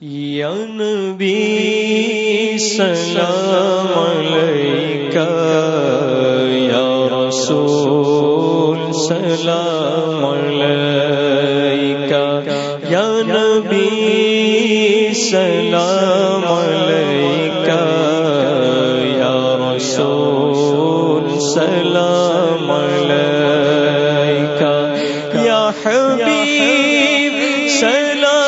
یا نبی سلام علیکہ یا رسول، سلام علیکہ یا نبی سلام علیکہ یا رسول، سلام علیکہ یا حبیب سلام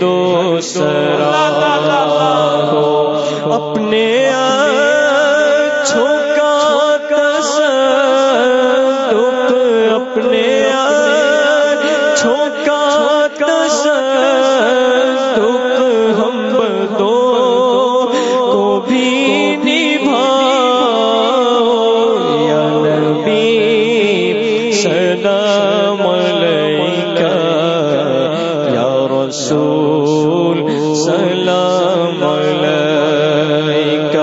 دو سرا ہو اپنے اپنے اچھوں کا تصدق ہم بدوں کو بھی نبھاؤ، یا نبی سلام رسول سلام علیکہ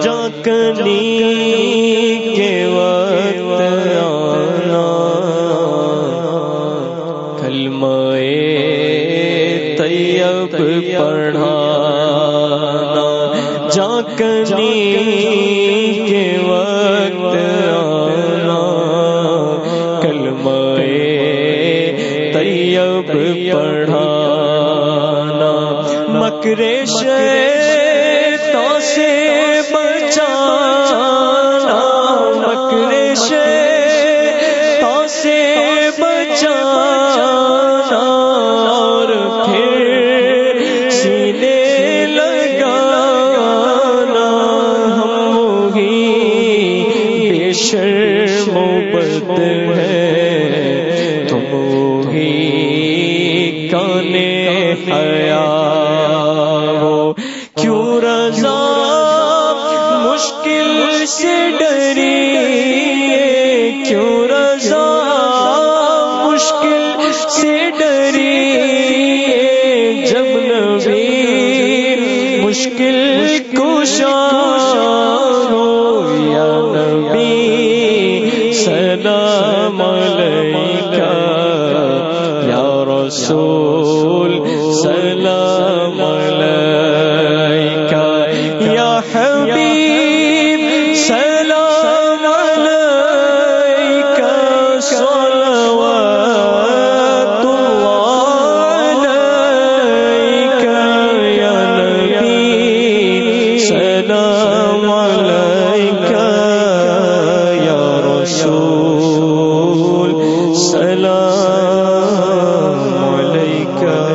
جاکنی کے وقت آنا۔ کلمہ طیب پڑھانا۔ جاکنی کے طیب پڑھانا۔ مکر شیطان سے بچانا۔ مکر شیطان سے بچانا۔ اور پھر سینے لگانا۔ ہم وہی بے شرم بد ہے حیا ہو کیوں رضا؟ مشکل سے ڈری۔ کیوں رضا؟ مشکل سے ڈری۔ جب نبی مشکل کشا ہو، یا نبی، سلام علیکہ، یا رسول یا حبیب